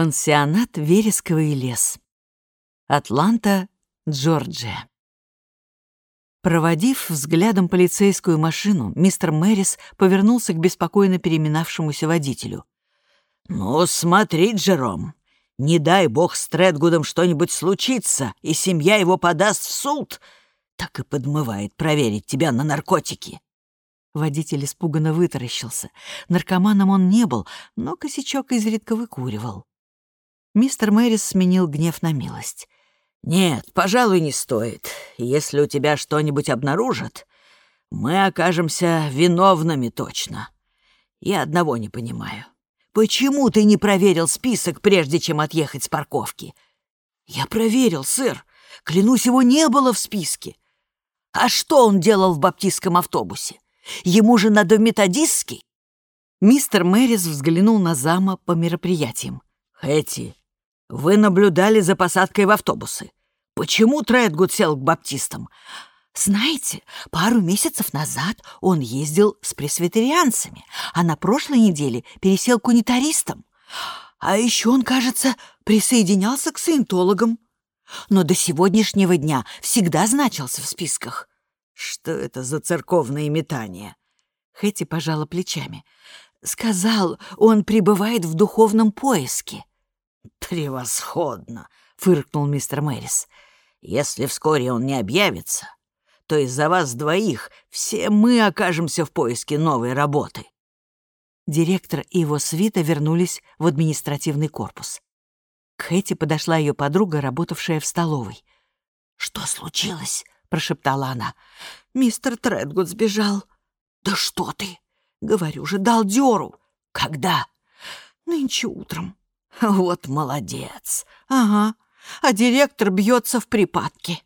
Пансионат «Вересковый лес». Атланта, Джорджия. Проводив взглядом полицейскую машину, мистер Мэрис повернулся к беспокойно переминавшемуся водителю. «Ну, смотри, Джером, не дай бог с Тредгудом что-нибудь случится, и семья его подаст в суд, так и подмывает проверить тебя на наркотики». Водитель испуганно вытаращился. Наркоманом он не был, но косячок изредка выкуривал. Мистер Мэрис сменил гнев на милость. «Нет, пожалуй, не стоит. Если у тебя что-нибудь обнаружат, мы окажемся виновными точно. Я одного не понимаю. Почему ты не проверил список, прежде чем отъехать с парковки?» «Я проверил, сэр. Клянусь, его не было в списке». «А что он делал в баптистском автобусе? Ему же надо в методистский?» Мистер Мэрис взглянул на зама по мероприятиям. «Хэти, вы наблюдали за посадкой в автобусы. Почему Тредгуд сел к баптистам? Знаете, пару месяцев назад он ездил с пресвитерианцами, а на прошлой неделе пересел к унитаристам. А еще он, кажется, присоединялся к саентологам. Но до сегодняшнего дня всегда значился в списках. Что это за церковные метания? Хэти пожала плечами. Сказал, он пребывает в духовном поиске. «Превосходно!» — фыркнул мистер Мэрис. «Если вскоре он не объявится, то из-за вас двоих все мы окажемся в поиске новой работы». Директор и его свита вернулись в административный корпус. К Хэти подошла ее подруга, работавшая в столовой. «Что случилось?» — прошептала она. «Мистер Тредгуд сбежал». «Да что ты!» «Говорю же, дал дёру». «Когда?» «Нынче утром». Вот молодец. Ага. А директор бьется в припадке.